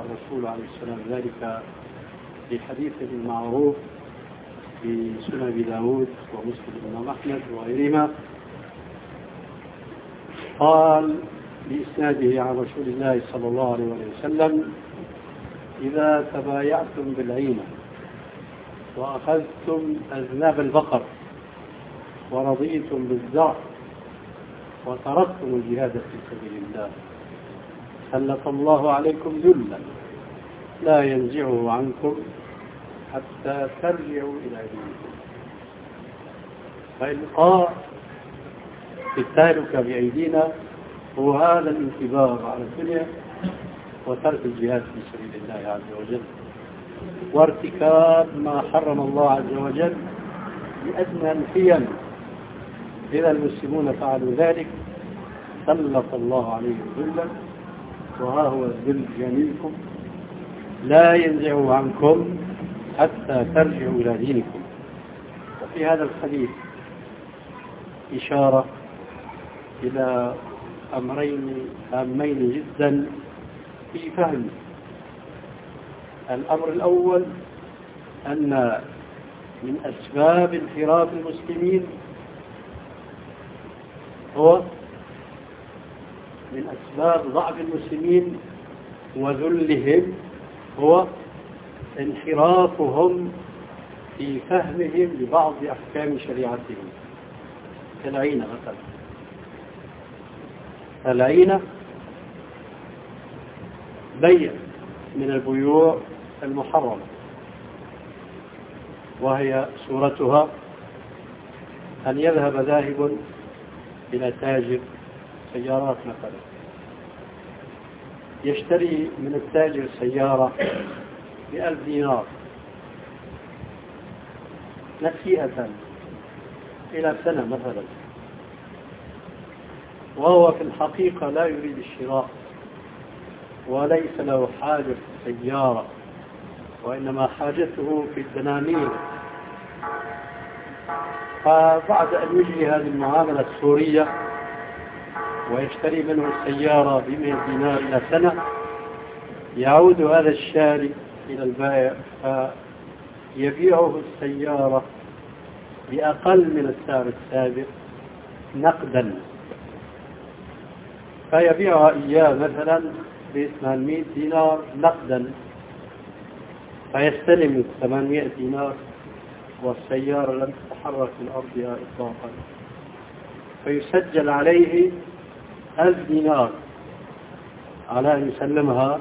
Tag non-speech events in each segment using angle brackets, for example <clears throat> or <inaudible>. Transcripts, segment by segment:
الرسول عليه السلام ذلك في المعروف في سنن أبي داود ومسلم الامام أحمد وغيرهما. قال بإسناده عن رسول الله صلى الله عليه وسلم إذا تبايعتم بالعينة وأخذتم أذناب البقر ورضيتم بالزرع وتركتم الجهاد في سبيل الله سلط الله عليكم ذلا لا ينزعه عنكم حتى ترجعوا إلى دينكم. فإلقاء التهلكة بأيدينا هو هذا الانتباه على الدنيا وترك الجهاد في سبيل الله عز وجل. وارتكاب ما حرم الله عز وجل بأدنى الحيل. إذا المسلمون فعلوا ذلك سلط الله عليهم ذلا وها هو الذل جميلكم لا ينزعه عنكم حتى ترجعوا إلى دينكم. وفي هذا الحديث إشارة إلى أمرين هامين جدا في فهم. الأمر الأول أن من أسباب انحراف المسلمين هو من أسباب ضعف المسلمين وذلهم هو انحرافهم في فهمهم لبعض أحكام شريعتهم. كالعينة مثلا. العينة بيع من البيوع المحرمة وهي صورتها أن يذهب ذاهب إلى تاجر سيارات مثلا. يشتري من التاجر سيارة بألف دينار. نسيئة إلى سنة مثلا. وهو في الحقيقة لا يريد الشراء وليس له حاجة في السيارة وإنما حاجته في الدنانير. فبعد أن يجري هذه المعاملة السورية ويشتري منه السيارة بمئة دينار إلى سنة. يعود هذا الشاري إلى البائع فيبيعه السيارة بأقل من السعر السابق نقدا. فيبيعها إياه مثلا ب 800 دينار نقدا. فيستلم 800 دينار والسيارة لم تتحرك من أرضها إطلاقا. فيسجل عليه ألف دينار. على أن يسلمها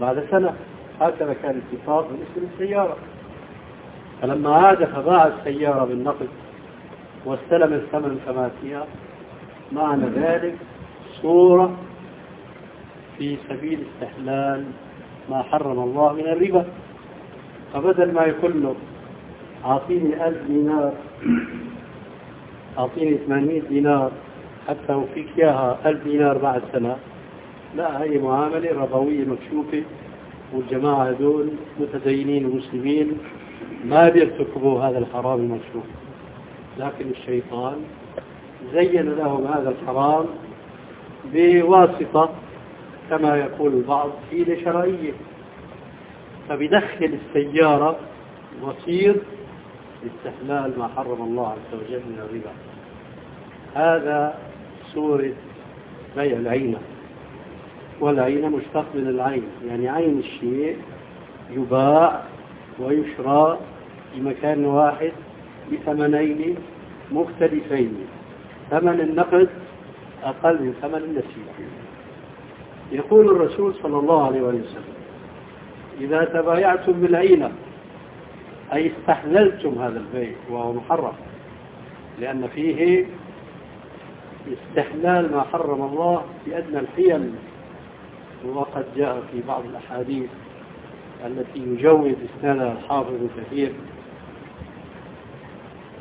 بعد سنة. هكذا كان الاتفاق بالنسبة للسيارة فلما عاد فباع السيارة بالنقد واستلم الثمن كما فيها. معنى ذلك صورة في سبيل استحلال ما حرم الله من الربا. فبدل ما يقول له أعطيني ألف دينار أعطيني 800 دينار حتى أوفيك إياها 1000 دينار بعد سنة. لا هي معاملة ربوية مكشوفة والجماعة هذول متدينين ومسلمين ما بيرتكبوا هذا الحرام المكشوف. لكن الشيطان زين لهم هذا الحرام بواسطة كما يقول البعض حيلة شرعية. فبدخل السيارة وسيط لاستحلال ما حرم الله عز وجل من الربا. هذا صورة بيع العينة والعينة مشتق من العين. يعني عين الشيء يباع ويشرى في مكان واحد بثمنين مختلفين. ثمن النقد أقل من ثمن النسيج. يقول الرسول صلى الله عليه وسلم إذا تبايعتم بالعينة أي استحللتم هذا البيع وهو محرم لأن فيه استحلال ما حرم الله بأدنى الحيل. وقد جاء في بعض الأحاديث التي يجوز إسنادها الحافظ كثير.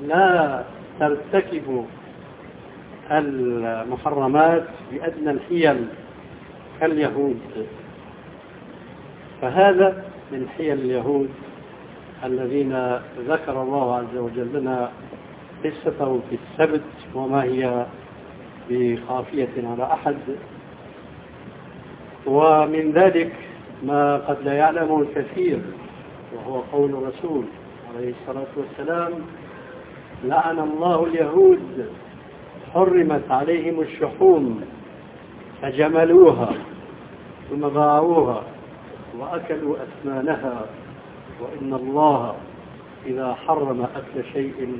لا ترتكب المحرمات بأدنى الحيل كاليهود. فهذا من حيل اليهود الذين ذكر الله عز وجل لنا قصته في السبت وما هي بخافية على أحد. ومن ذلك ما قد لا يعلمه الكثير وهو قول الرسول عليه الصلاة والسلام لعن الله اليهود حرمت عليهم الشحوم فجملوها ثم باعوها وأكلوا أثمانها وإن الله إذا حرم أكل شيء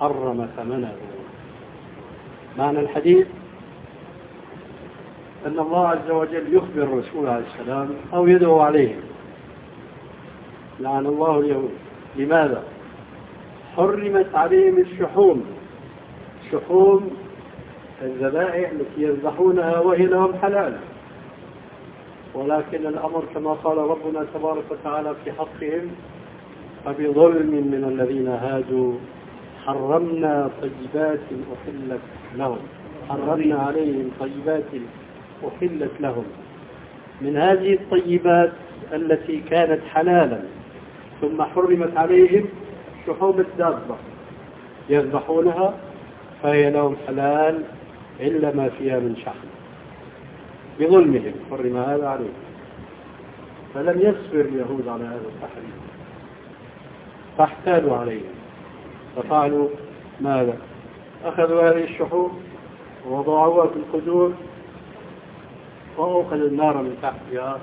حرم ثمنه. معنى الحديث أن الله عز وجل يخبر الرسول عليه السلام أو يدعو عليهم لعن الله اليهود لماذا؟ حرمت عليهم الشحوم. شحوم الذبائح التي يذبحونها وهي لهم حلال. ولكن الأمر كما قال ربنا تبارك وتعالى في حقهم فبظلم من الذين هادوا حرمنا طيبات أحلت لهم. حرمنا عليهم طيبات أحلت لهم. من هذه الطيبات التي كانت حلالا ثم حرمت عليهم شحوم الدابة. يذبحونها فهي لهم حلال إلا ما فيها من شحم. بظلمهم حرم هذا عليهم. فلم يصبر اليهود على هذا التحريم. فاحتالوا عليهم. ففعلوا ماذا؟ أخذوا هذه الشحوم ووضعوها في القدور وأوقد النار من تحتها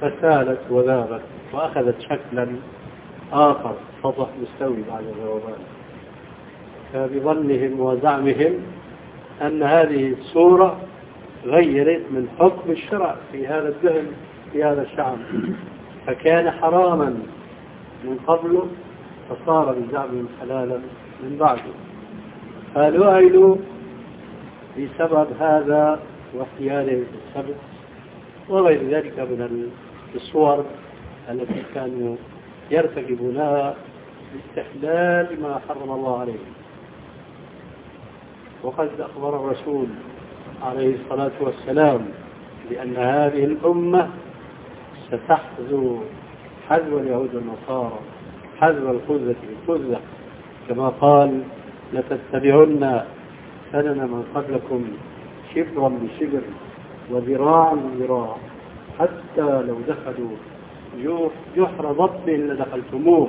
فسالت وذابت وأخذت شكلا آخر سطح مستوي بعد ذوبان فبظنهم وزعمهم أن هذه الصورة غيرت من حكم الشرع في هذا الدهن في هذا الشعب فكان حراما من قبله فصار بزعمهم حلالا من بعده فلعنوا بسبب هذا واحتيالهم السبت وغير ذلك من الصور التي كانوا يرتكبونها لاستحلال ما حرم الله عليهم وقد أخبر الرسول عليه الصلاة والسلام بأن هذه الأمة ستحذو حذو اليهود والنصارى. حذو الخزة بالخزة كما قال لتتبعن سنن من قبلكم شبرا بشبر وذراعا بذراع حتى لو دخلوا جحر ضب لدخلتموه.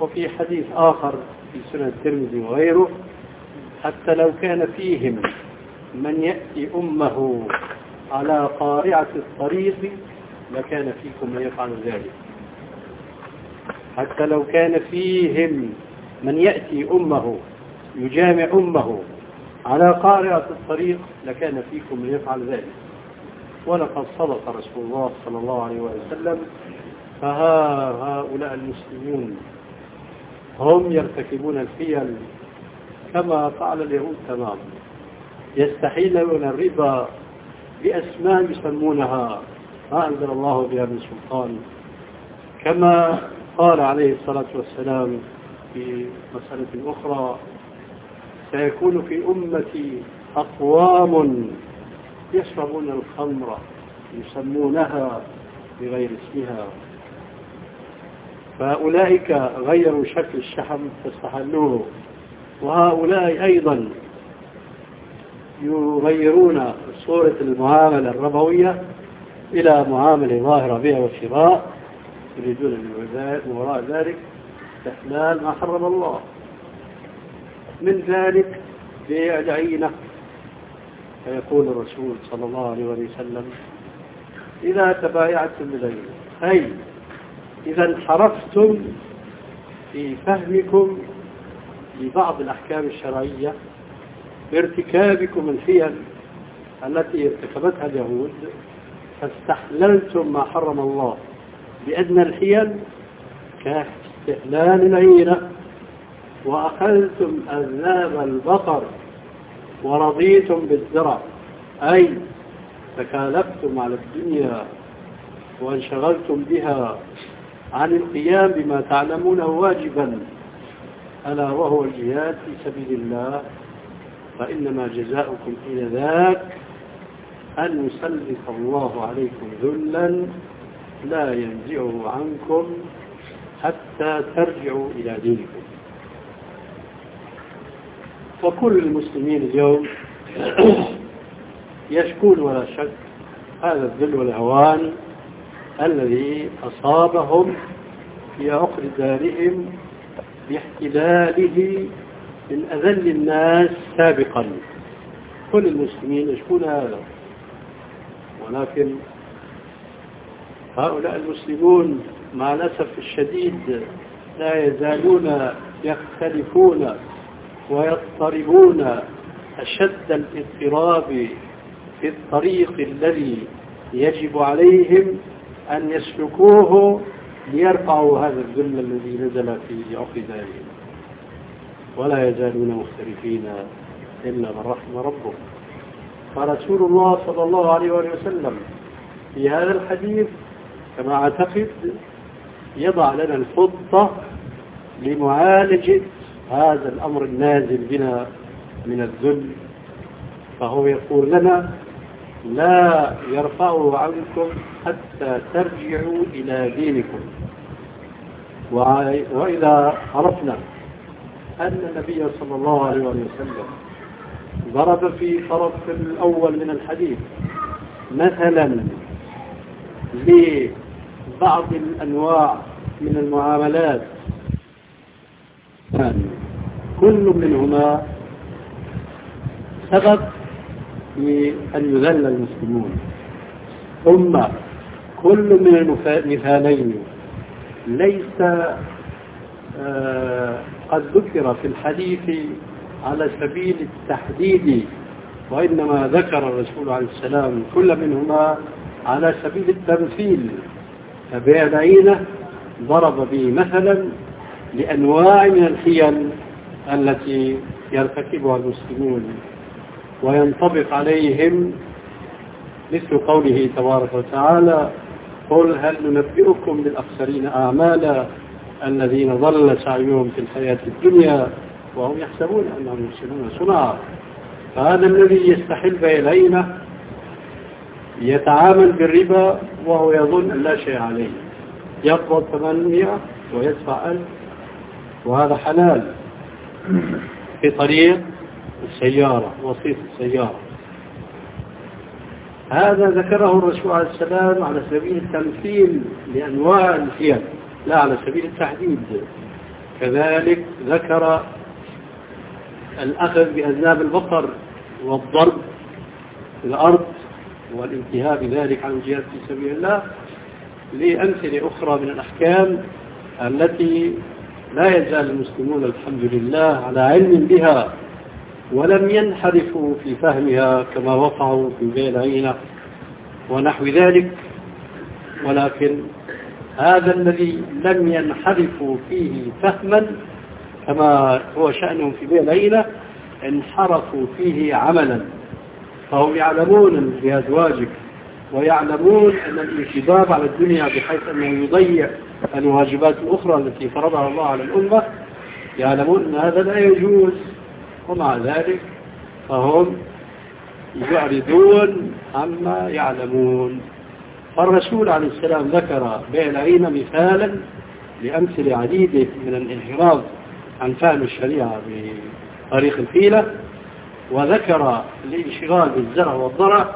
وفي حديث آخر في سنة الترمذي وغيره حتى لو كان فيهم من يأتي أمه على قارعة الطريق لكان فيكم من يفعل ذلك. حتى لو كان فيهم من يأتي أمه يجامع أمه على قارعة الطريق لكان فيكم من يفعل ذلك. ولقد صدق رسول الله صلى الله عليه وسلم فها هؤلاء المسلمون هم يرتكبون الفيل كما فعل اليهود تماما يستحيلون الربا بأسماء يسمونها ما أنزل الله بها من سلطان. كما قال عليه الصلاة والسلام في مسألة أخرى سيكون في أمتي أقوام يشربون الخمر يسمونها بغير اسمها. فأولئك غيروا شكل الشحم فاستحلوه وهؤلاء أيضا يغيرون صورة المعاملة الربوية إلى معاملة ظاهرة بيع وشراء يريدون من وراء ذلك استحلال ما حرم الله. من ذلك بيع العينة فيقول الرسول صلى الله عليه وسلم إذا تبايعتم بالعينة أي إذا انحرفتم في فهمكم لبعض الأحكام الشرعية بارتكابكم الحيل التي ارتكبتها اليهود فاستحللتم ما حرم الله. بأدنى الحيل كاستحلال العينة وأخذتم أذناب البقر ورضيتم بالزرع أي تكالفتم على الدنيا وانشغلتم بها عن القيام بما تعلمونه واجبا. ألا وهو الجهاد في سبيل الله. فإنما جزاؤكم إلى ذاك أن يسلط الله عليكم ذلا لا ينزعه عنكم حتى ترجعوا إلى دينكم. وكل المسلمين اليوم <clears throat> يشكون ولا شك هذا الذل والهوان الذي أصابهم في عقر دارهم باحتلاله من أذل الناس سابقا. كل المسلمين يشكون هذا. ولكن هؤلاء المسلمون مع الأسف الشديد لا يزالون يختلفون ويضطربون أشد الاضطراب في الطريق الذي يجب عليهم أن يسلكوه ليرفعوا هذا الذل الذي نزل في عقدائهم ولا يزالون مختلفين إلا من رحم ربه. فرسول الله صلى الله عليه وسلم في هذا الحديث كما أعتقد يضع لنا الخطة لمعالجة هذا الأمر النازل بنا من الذل. فهو يقول لنا لا يرفعه عنكم حتى ترجعوا إلى دينكم. وإذا عرفنا أن النبي صلى الله عليه وسلم ضرب في طرف الأول من الحديث مثلا لبعض الأنواع من المعاملات. كل منهما سبب لأن يذل المسلمون. ثم كل من المثالين ليس آه قد ذكر في الحديث على سبيل التحديد وإنما ذكر الرسول عليه السلام كل منهما على سبيل التمثيل فبعدعينة ضرب به مثلا لأنواع من الحيل التي يرتكبها المسلمون وينطبق عليهم مثل قوله تبارك وتعالى قل هل ننبئكم بالأخسرين أعمالا الذين ضل سعيهم في الحياة الدنيا وهم يحسبون أنهم يحسنون صنعا. فهذا الذي يستحل بينهما يتعامل بالربا وهو يظن أن لا شيء عليه. يقبض 800 ويدفع 1000 وهذا حلال. في طريق السيارة وسيط السيارة. هذا ذكره الرسول عليه السلام على سبيل التمثيل لأنواع الحيل لا على سبيل التحديد. كذلك ذكر الأخذ بأذناب البقر والضرب في الأرض. والانتهاء بذلك عن الجهاد في سبيل الله لأمثلة أخرى من الأحكام التي لا يزال المسلمون الحمد لله على علم بها ولم ينحرفوا في فهمها كما وقعوا في بيع العينة ونحو ذلك. ولكن هذا الذي لم ينحرفوا فيه فهما كما هو شأنهم في بيع العينة انحرفوا فيه عملا. فهم يعلمون واجب ويعلمون أن الانشباب على الدنيا بحيث أنه يضيع الواجبات الأخرى التي فرضها الله على الأمة يعلمون أن هذا لا يجوز. ومع ذلك فهم يعرضون عما يعلمون. فالرسول عليه السلام ذكر بيع العين مثالا لأمثلة عديدة من الانحراف عن فهم الشريعة بطريق الحيلة. وذكر الانشغال بالزرع والضرع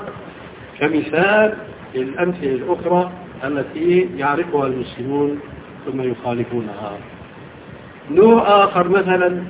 كمثال للأمثلة الأخرى التي يعرفها المسلمون ثم يخالفونها. نوع آخر مثلا